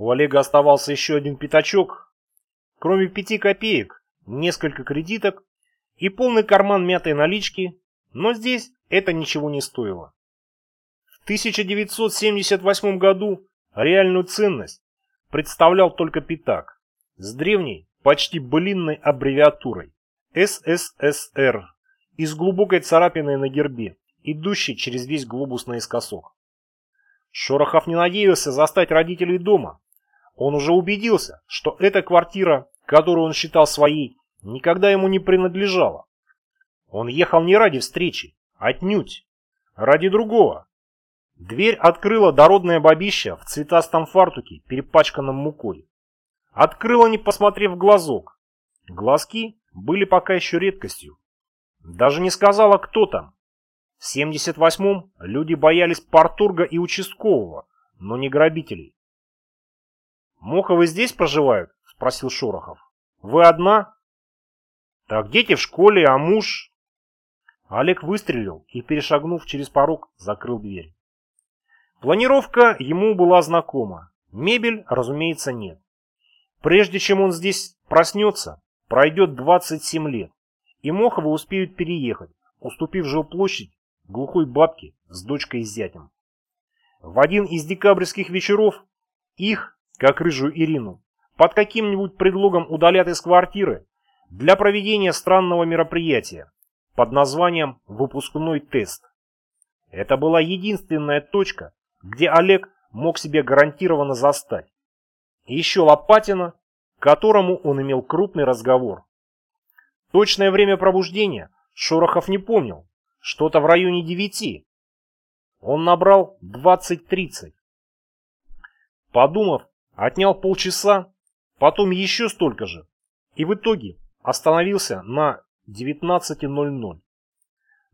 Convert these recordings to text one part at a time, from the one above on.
У Олега оставался еще один пятачок. Кроме пяти копеек, несколько кредиток и полный карман мятой налички, но здесь это ничего не стоило. В 1978 году реальную ценность представлял только пятак с древней, почти былинной аббревиатурой СССР и с глубокой царапиной на гербе, идущей через весь глобус наискосок. Шорохов не надеялся застать родителей дома. Он уже убедился, что эта квартира, которую он считал своей, никогда ему не принадлежала. Он ехал не ради встречи, отнюдь, ради другого. Дверь открыла дородная бабища в цветастом фартуке, перепачканном мукой. Открыла, не посмотрев в глазок. Глазки были пока еще редкостью. Даже не сказала, кто там. В 78-м люди боялись Партурга и участкового, но не грабителей. «Моховы здесь проживают?» – спросил Шорохов. «Вы одна?» «Так дети в школе, а муж...» Олег выстрелил и, перешагнув через порог, закрыл дверь. Планировка ему была знакома. Мебель, разумеется, нет. Прежде чем он здесь проснется, пройдет 27 лет, и Моховы успеют переехать, уступив жилплощадь глухой бабке с дочкой и зятем. В один из декабрьских вечеров их, как рыжую Ирину, под каким-нибудь предлогом удалят из квартиры для проведения странного мероприятия под названием «Выпускной тест». Это была единственная точка, где Олег мог себе гарантированно застать. И еще Лопатина, которому он имел крупный разговор. Точное время пробуждения Шорохов не помнил, что-то в районе девяти. Он набрал двадцать-тридцать. Подумав, отнял полчаса, потом еще столько же, и в итоге остановился на 19.00.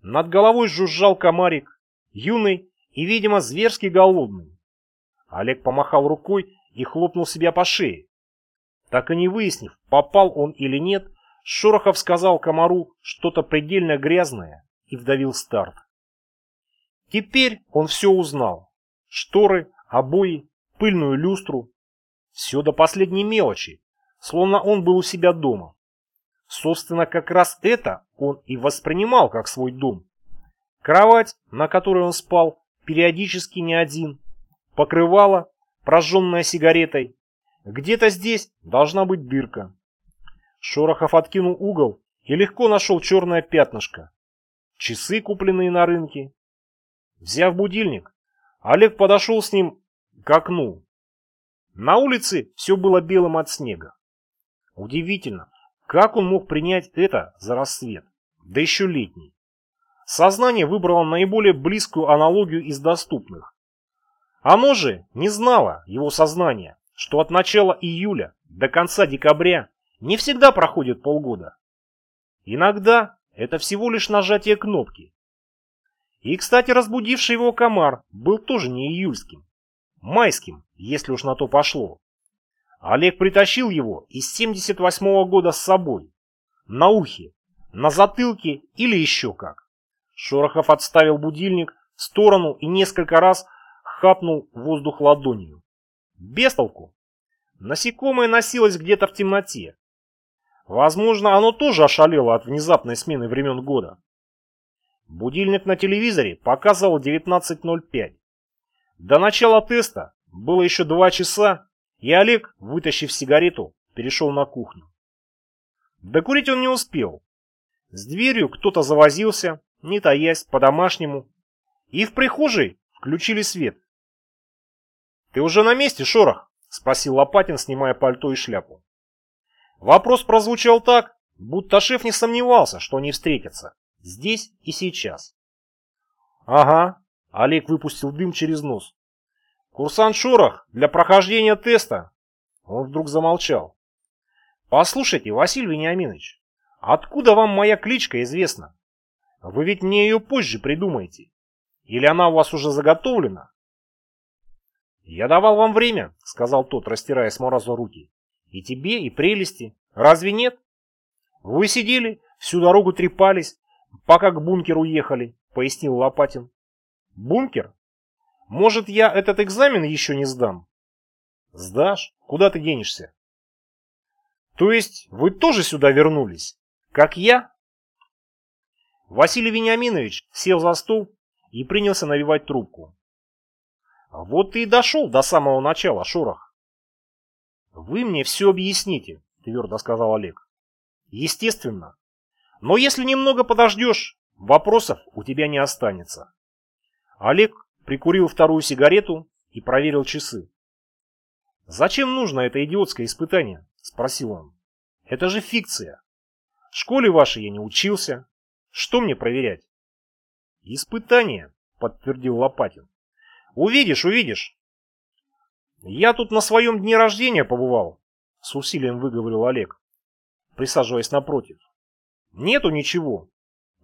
Над головой жужжал комарик, юный и, видимо, зверски голодный. Олег помахал рукой и хлопнул себя по шее. Так и не выяснив, попал он или нет, Шорохов сказал комару что-то предельно грязное и вдавил старт. Теперь он все узнал. Шторы, обои, пыльную люстру. Все до последней мелочи, словно он был у себя дома. Собственно, как раз это он и воспринимал как свой дом. Кровать, на которой он спал, периодически не один. Покрывало, прожженное сигаретой. Где-то здесь должна быть дырка. Шорохов откинул угол и легко нашел черное пятнышко часы, купленные на рынке. Взяв будильник, Олег подошел с ним к окну. На улице все было белым от снега. Удивительно, как он мог принять это за рассвет, да еще летний. Сознание выбрало наиболее близкую аналогию из доступных. Оно же не знало, его сознание, что от начала июля до конца декабря не всегда проходит полгода. Иногда это всего лишь нажатие кнопки. И, кстати, разбудивший его комар был тоже не июльским. Майским, если уж на то пошло. Олег притащил его из 78-го года с собой. На ухе, на затылке или еще как. Шорохов отставил будильник в сторону и несколько раз хапнул воздух ладонью. Без толку. Насекомое носилось где-то в темноте, Возможно, оно тоже ошалело от внезапной смены времен года. Будильник на телевизоре показывал 19.05. До начала теста было еще два часа, и Олег, вытащив сигарету, перешел на кухню. Докурить он не успел. С дверью кто-то завозился, не таясь, по-домашнему, и в прихожей включили свет. «Ты уже на месте, Шорох?» – спросил Лопатин, снимая пальто и шляпу. Вопрос прозвучал так, будто шеф не сомневался, что они встретятся. Здесь и сейчас. Ага, Олег выпустил дым через нос. Курсант Шорох для прохождения теста. Он вдруг замолчал. Послушайте, Василий Вениаминович, откуда вам моя кличка известна? Вы ведь мне ее позже придумаете. Или она у вас уже заготовлена? Я давал вам время, сказал тот, растирая с мороза руки. И тебе, и прелести. Разве нет? Вы сидели, всю дорогу трепались, пока к бункеру ехали, пояснил Лопатин. Бункер? Может, я этот экзамен еще не сдам? Сдашь? Куда ты денешься? То есть вы тоже сюда вернулись? Как я? Василий Вениаминович сел за стол и принялся навивать трубку. Вот ты и дошел до самого начала, Шорох. Вы мне все объясните, твердо сказал Олег. Естественно. Но если немного подождешь, вопросов у тебя не останется. Олег прикурил вторую сигарету и проверил часы. «Зачем нужно это идиотское испытание?» – спросил он. «Это же фикция. В школе вашей я не учился. Что мне проверять?» «Испытание», – подтвердил Лопатин. «Увидишь, увидишь». «Я тут на своем дне рождения побывал», – с усилием выговорил Олег, присаживаясь напротив. «Нету ничего.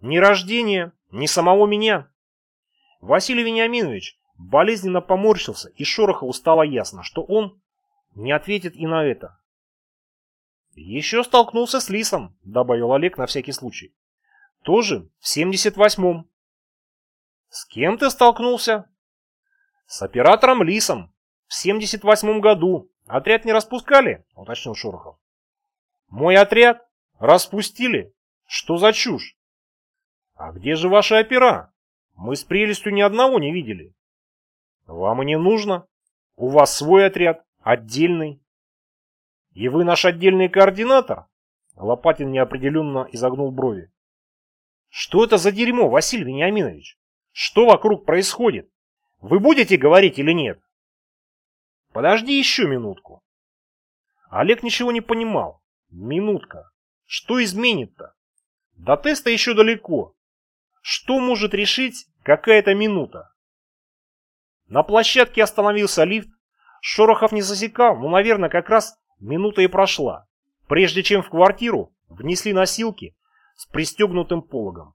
Ни рождения, ни самого меня». Василий Вениаминович болезненно поморщился, и Шорохову стало ясно, что он не ответит и на это. «Еще столкнулся с Лисом», — добавил Олег на всякий случай. «Тоже в 78-м». «С кем ты столкнулся?» «С оператором Лисом. В 78-м году. Отряд не распускали?» — уточнил Шорохов. «Мой отряд? Распустили? Что за чушь?» «А где же ваши опера? Мы с прелестью ни одного не видели». «Вам и не нужно. У вас свой отряд. Отдельный? И вы наш отдельный координатор? Лопатин неопределенно изогнул брови. Что это за дерьмо, Василий Вениаминович? Что вокруг происходит? Вы будете говорить или нет? Подожди еще минутку. Олег ничего не понимал. Минутка. Что изменит-то? До теста еще далеко. Что может решить какая-то минута? На площадке остановился лифт, Шорохов не засекал, но, наверное, как раз минута и прошла, прежде чем в квартиру внесли носилки с пристегнутым пологом.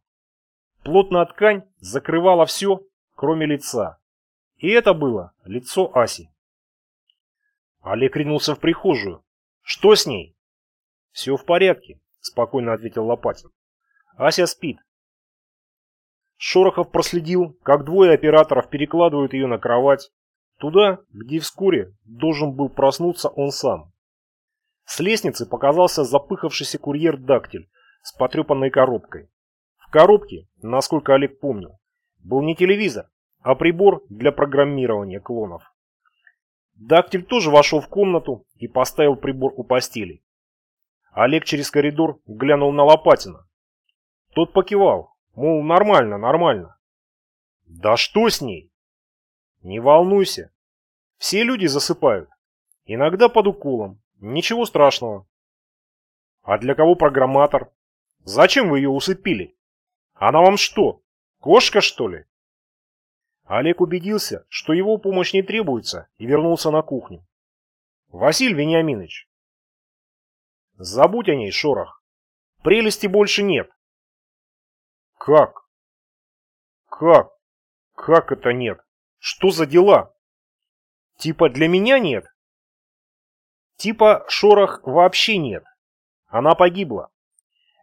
Плотная ткань закрывала все, кроме лица. И это было лицо Аси. Олег ринулся в прихожую. «Что с ней?» «Все в порядке», — спокойно ответил Лопатин. «Ася спит». Шорохов проследил, как двое операторов перекладывают ее на кровать, Туда, где вскоре должен был проснуться он сам. С лестницы показался запыхавшийся курьер-дактиль с потрепанной коробкой. В коробке, насколько Олег помнил, был не телевизор, а прибор для программирования клонов. Дактиль тоже вошел в комнату и поставил прибор у постели. Олег через коридор глянул на Лопатина. Тот покивал, мол, нормально, нормально. Да что с ней? Не волнуйся. Все люди засыпают. Иногда под уколом. Ничего страшного. А для кого программатор? Зачем вы ее усыпили? Она вам что, кошка что ли? Олег убедился, что его помощь не требуется, и вернулся на кухню. Василий Вениаминович. Забудь о ней, Шорох. Прелести больше нет. Как? Как? Как это нет? Что за дела? Типа для меня нет? Типа Шорох вообще нет. Она погибла.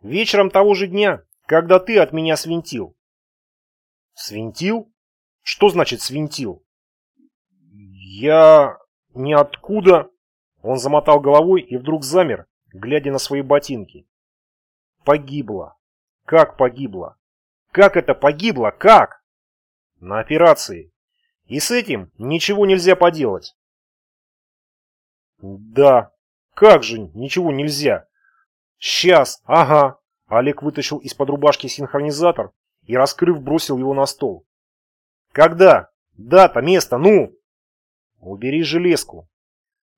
Вечером того же дня, когда ты от меня свинтил. Свинтил? Что значит свинтил? Я... ниоткуда... Он замотал головой и вдруг замер, глядя на свои ботинки. Погибла. Как погибла? Как это погибла? Как? На операции. И с этим ничего нельзя поделать. Да, как же ничего нельзя? Сейчас, ага. Олег вытащил из-под рубашки синхронизатор и, раскрыв, бросил его на стол. Когда? Дата, место, ну! Убери железку.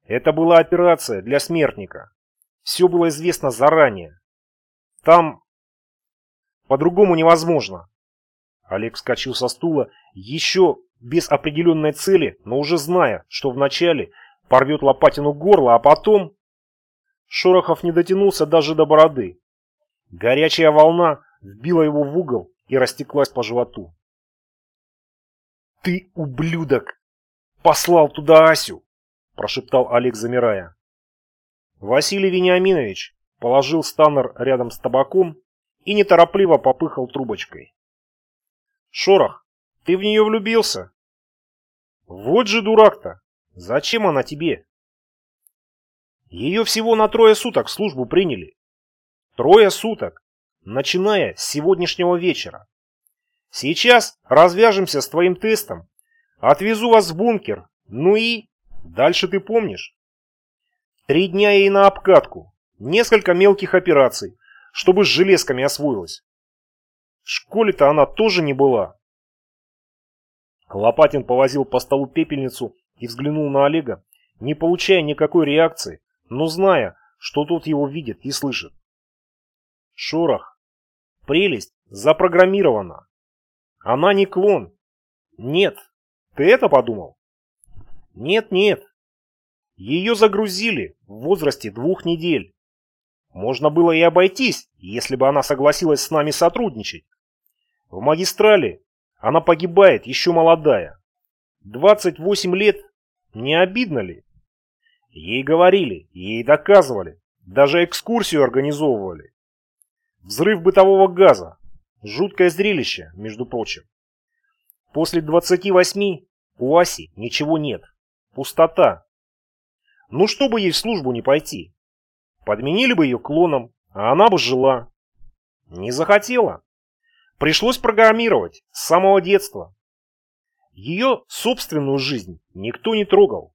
Это была операция для смертника. Все было известно заранее. Там... По-другому невозможно. Олег вскочил со стула, еще без определенной цели, но уже зная, что вначале порвет Лопатину горло, а потом... Шорохов не дотянулся даже до бороды. Горячая волна вбила его в угол и растеклась по животу. «Ты, ублюдок, послал туда Асю!» – прошептал Олег, замирая. Василий Вениаминович положил станер рядом с табаком и неторопливо попыхал трубочкой. «Шорох, ты в нее влюбился? Вот же дурак-то! Зачем она тебе? Ее всего на трое суток службу приняли. Трое суток, начиная с сегодняшнего вечера. Сейчас развяжемся с твоим тестом, отвезу вас в бункер, ну и... Дальше ты помнишь. Три дня ей на обкатку, несколько мелких операций, чтобы с железками освоилась. В школе-то она тоже не была. Лопатин повозил по столу пепельницу и взглянул на Олега, не получая никакой реакции, но зная, что тот его видит и слышит. Шорох. Прелесть запрограммирована. Она не клон. Нет. Ты это подумал? Нет-нет. Ее загрузили в возрасте двух недель. Можно было и обойтись, если бы она согласилась с нами сотрудничать. В магистрали она погибает еще молодая. 28 лет, не обидно ли? Ей говорили, ей доказывали, даже экскурсию организовывали. Взрыв бытового газа. Жуткое зрелище, между прочим. После 28 у Аси ничего нет. Пустота. Ну, чтобы ей в службу не пойти. Подменили бы ее клоном, а она бы жила. Не захотела. Пришлось программировать с самого детства. Ее собственную жизнь никто не трогал.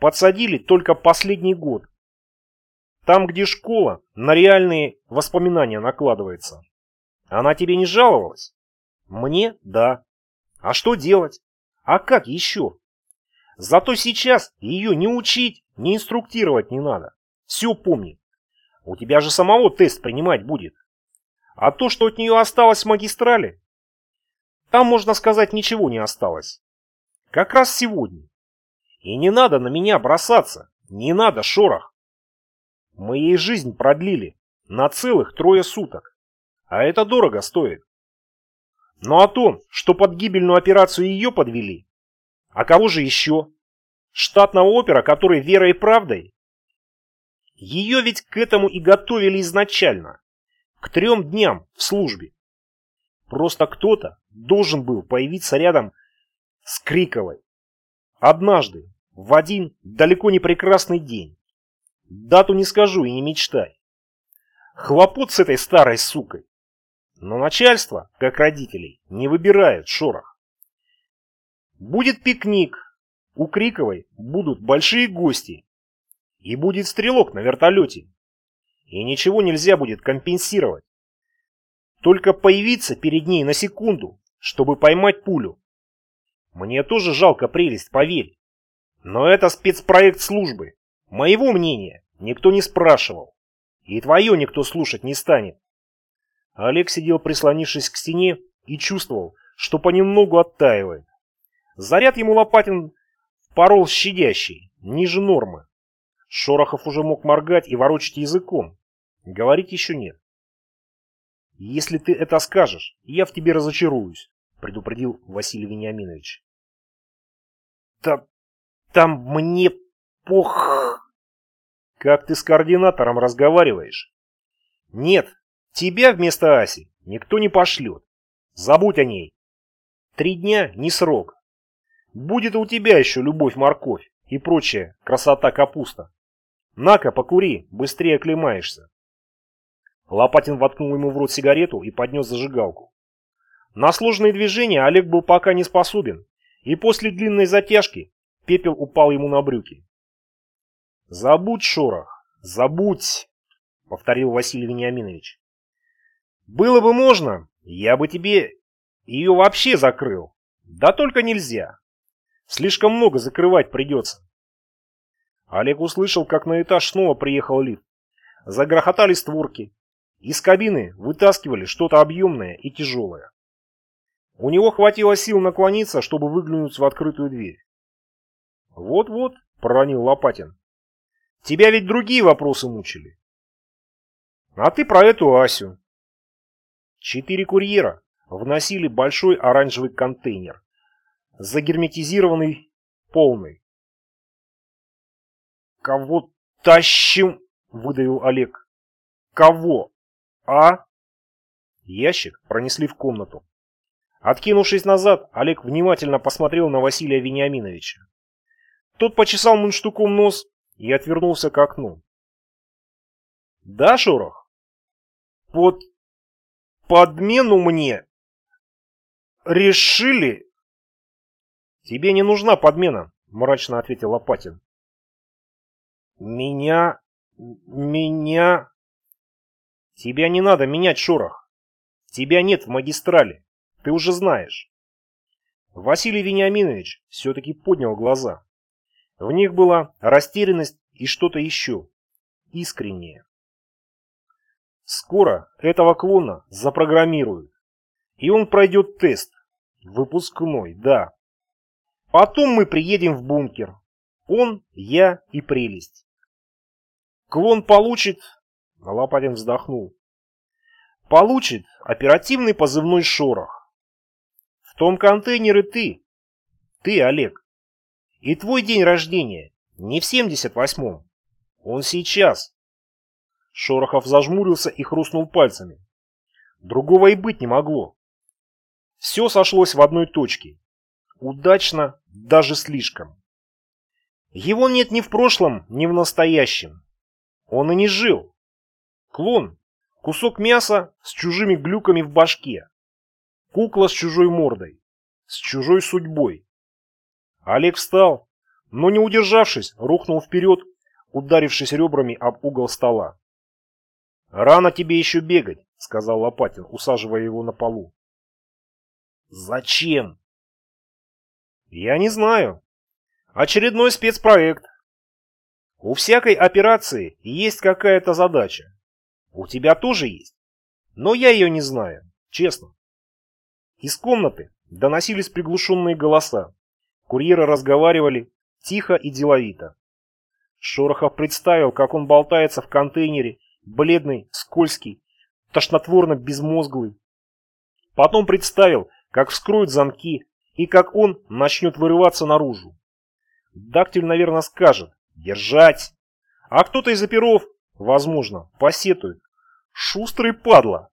Подсадили только последний год. Там, где школа, на реальные воспоминания накладывается. Она тебе не жаловалась? Мне – да. А что делать? А как еще? Зато сейчас ее не учить, не инструктировать не надо. Все помнит. У тебя же самого тест принимать будет. А то, что от нее осталось в магистрали, там, можно сказать, ничего не осталось. Как раз сегодня. И не надо на меня бросаться. Не надо, шорох. Мы ей жизнь продлили на целых трое суток. А это дорого стоит. Но о том, что под гибельную операцию ее подвели, а кого же еще? Штатного опера, который верой и правдой? Ее ведь к этому и готовили изначально к трем дням в службе. Просто кто-то должен был появиться рядом с Криковой. Однажды, в один далеко не прекрасный день. Дату не скажу и не мечтай. Хлопот с этой старой сукой. Но начальство, как родителей, не выбирает шорох. Будет пикник. У Криковой будут большие гости. И будет стрелок на вертолете и ничего нельзя будет компенсировать. Только появиться перед ней на секунду, чтобы поймать пулю. Мне тоже жалко прелесть, поверь. Но это спецпроект службы. Моего мнения никто не спрашивал. И твое никто слушать не станет. Олег сидел прислонившись к стене и чувствовал, что понемногу оттаивает. Заряд ему Лопатин порол щадящий, ниже нормы. Шорохов уже мог моргать и ворочать языком. Говорить еще нет. «Если ты это скажешь, я в тебе разочаруюсь», — предупредил Василий Вениаминович. «Да там мне пох...» «Как ты с координатором разговариваешь?» «Нет, тебя вместо Аси никто не пошлет. Забудь о ней. Три дня не срок. Будет у тебя еще любовь-морковь и прочая красота-капуста. На-ка, покури, быстрее оклемаешься». Лопатин воткнул ему в рот сигарету и поднес зажигалку. На сложные движения Олег был пока не способен, и после длинной затяжки пепел упал ему на брюки. «Забудь, Шорох, забудь!» — повторил Василий Вениаминович. «Было бы можно, я бы тебе ее вообще закрыл. Да только нельзя. Слишком много закрывать придется». Олег услышал, как на этаж снова приехал лифт. Загрохотали створки, из кабины вытаскивали что-то объемное и тяжелое. У него хватило сил наклониться, чтобы выглянуть в открытую дверь. «Вот-вот», — проронил Лопатин, — «тебя ведь другие вопросы мучили». «А ты про эту Асю». Четыре курьера вносили большой оранжевый контейнер, загерметизированный полный. «Кого тащим?» — выдавил Олег. «Кого?» «А?» Ящик пронесли в комнату. Откинувшись назад, Олег внимательно посмотрел на Василия Вениаминовича. Тот почесал мундштуком нос и отвернулся к окну. «Да, Шорох? Под подмену мне решили?» «Тебе не нужна подмена», — мрачно ответил Лопатин. «Меня... меня...» «Тебя не надо менять, Шорох. Тебя нет в магистрале. Ты уже знаешь». Василий Вениаминович все-таки поднял глаза. В них была растерянность и что-то еще. Искреннее. Скоро этого клона запрограммируют. И он пройдет тест. Выпускной, да. Потом мы приедем в бункер. Он, я и прелесть. Клон получит... Лопатин вздохнул. Получит оперативный позывной шорох. В том контейнере ты. Ты, Олег. И твой день рождения не в 78-м. Он сейчас. Шорохов зажмурился и хрустнул пальцами. Другого и быть не могло. Все сошлось в одной точке. Удачно, даже слишком. Его нет ни в прошлом, ни в настоящем. Он и не жил. Клон – кусок мяса с чужими глюками в башке. Кукла с чужой мордой, с чужой судьбой. Олег встал, но не удержавшись, рухнул вперед, ударившись ребрами об угол стола. «Рано тебе еще бегать», — сказал Лопатин, усаживая его на полу. «Зачем?» Я не знаю. Очередной спецпроект. У всякой операции есть какая-то задача. У тебя тоже есть. Но я ее не знаю, честно. Из комнаты доносились приглушенные голоса. Курьеры разговаривали тихо и деловито. Шорохов представил, как он болтается в контейнере, бледный, скользкий, тошнотворно безмозглый. Потом представил, как вскроют замки, и как он начнет вырываться наружу. Дактиль, наверное, скажет «Держать!», а кто-то из оперов, возможно, посетует «Шустрый падла!»,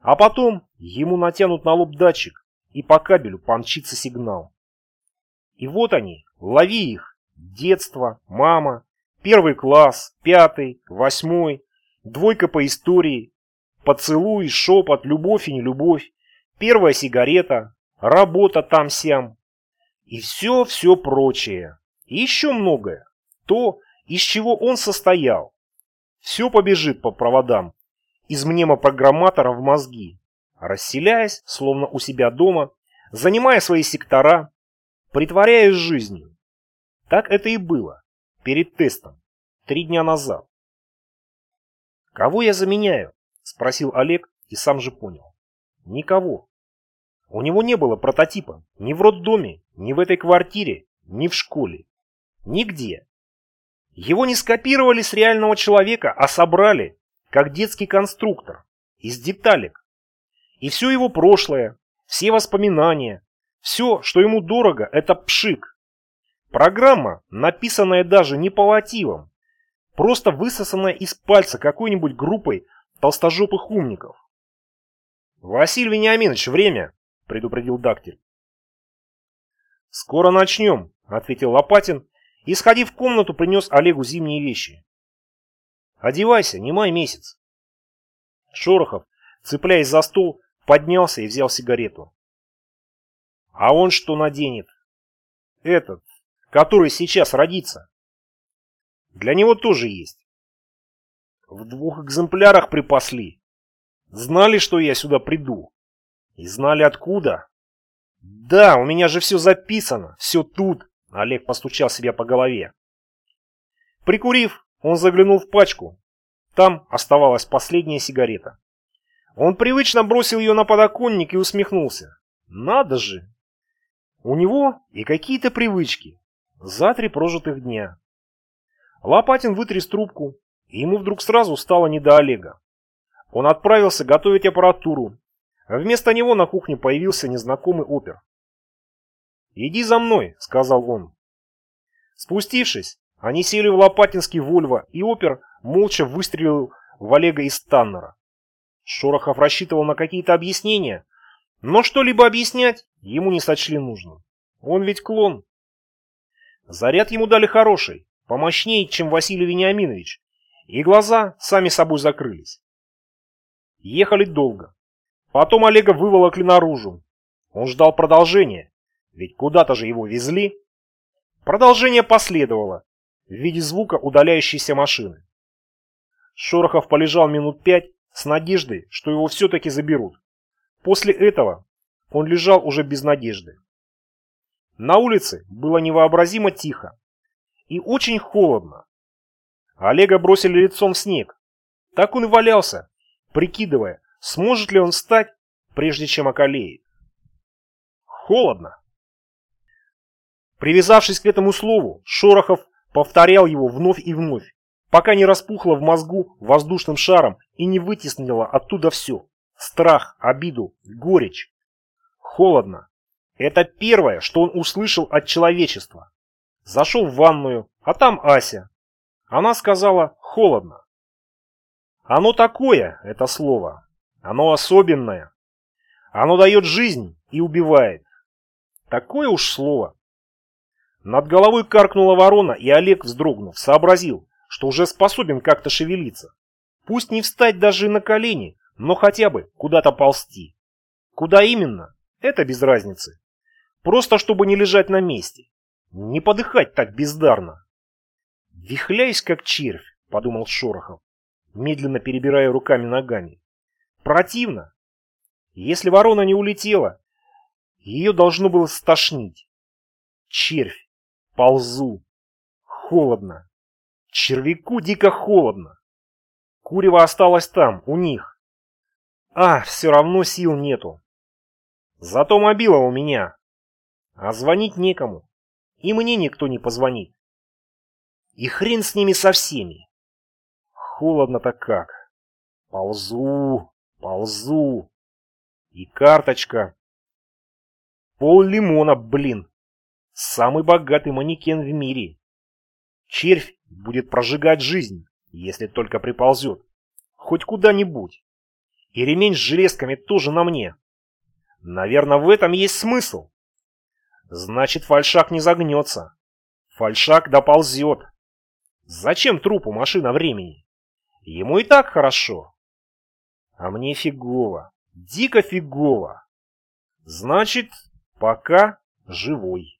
а потом ему натянут на лоб датчик, и по кабелю помчится сигнал. И вот они, лови их, детство, мама, первый класс, пятый, восьмой, двойка по истории, поцелуй, шепот, любовь и нелюбовь, первая сигарета, работа там-сям и все-все прочее. И еще многое. То, из чего он состоял. Все побежит по проводам из мнемопрограмматора в мозги, расселяясь, словно у себя дома, занимая свои сектора, притворяясь жизнью. Так это и было перед тестом, три дня назад. «Кого я заменяю?» – спросил Олег и сам же понял. «Никого. У него не было прототипа ни в роддоме, ни в этой квартире, ни в школе. Нигде. Его не скопировали с реального человека, а собрали, как детский конструктор, из деталек. И все его прошлое, все воспоминания, все, что ему дорого, это пшик. Программа, написанная даже не по мотивам, просто высосанная из пальца какой-нибудь группой толстожопых умников. «Василий Вениаминович, время!» предупредил Дактиль. «Скоро начнем», — ответил Лопатин и, сходив в комнату, принес Олегу зимние вещи. «Одевайся, не май месяц». Шорохов, цепляясь за стол, поднялся и взял сигарету. «А он что наденет?» «Этот, который сейчас родится». «Для него тоже есть». «В двух экземплярах припасли. Знали, что я сюда приду?» И знали откуда? Да, у меня же все записано, все тут. Олег постучал себя по голове. Прикурив, он заглянул в пачку. Там оставалась последняя сигарета. Он привычно бросил ее на подоконник и усмехнулся. Надо же! У него и какие-то привычки. За три прожитых дня. Лопатин вытряс трубку, и ему вдруг сразу стало не до Олега. Он отправился готовить аппаратуру, Вместо него на кухне появился незнакомый опер. «Иди за мной», — сказал он. Спустившись, они сели в Лопатинский Вольво, и опер молча выстрелил в Олега из Таннера. Шорохов рассчитывал на какие-то объяснения, но что-либо объяснять ему не сочли нужным. Он ведь клон. Заряд ему дали хороший, помощнее, чем Василий Вениаминович, и глаза сами собой закрылись. Ехали долго. Потом Олега выволокли наружу. Он ждал продолжения, ведь куда-то же его везли. Продолжение последовало в виде звука удаляющейся машины. Шорохов полежал минут пять с надеждой, что его все-таки заберут. После этого он лежал уже без надежды. На улице было невообразимо тихо и очень холодно. Олега бросили лицом в снег. Так он и валялся, прикидывая, сможет ли он встать, прежде чем околеет. Холодно. Привязавшись к этому слову, Шорохов повторял его вновь и вновь, пока не распухло в мозгу воздушным шаром и не вытеснило оттуда все. Страх, обиду, горечь. Холодно. Это первое, что он услышал от человечества. Зашел в ванную, а там Ася. Она сказала «холодно». Оно такое, это слово. Оно особенное. Оно дает жизнь и убивает. Такое уж слово. Над головой каркнула ворона, и Олег, вздрогнув, сообразил, что уже способен как-то шевелиться. Пусть не встать даже на колени, но хотя бы куда-то ползти. Куда именно, это без разницы. Просто чтобы не лежать на месте. Не подыхать так бездарно. «Вихляюсь, как червь», — подумал Шорохов, медленно перебирая руками-ногами. «Противно. Если ворона не улетела, ее должно было стошнить. Червь. Ползу. Холодно. Червяку дико холодно. Курево осталось там, у них. А, все равно сил нету. Зато мобила у меня. А звонить некому. И мне никто не позвонит. И хрен с ними со всеми. Холодно-то как. Ползу, ползу. И карточка. Пол лимона, блин. Самый богатый манекен в мире. Червь будет прожигать жизнь, если только приползет. Хоть куда-нибудь. И ремень с железками тоже на мне. Наверное, в этом есть смысл. Значит, фальшак не загнется. Фальшак доползет. Зачем трупу машина времени? Ему и так хорошо. А мне фигово. Дико фигово. Значит, пока живой.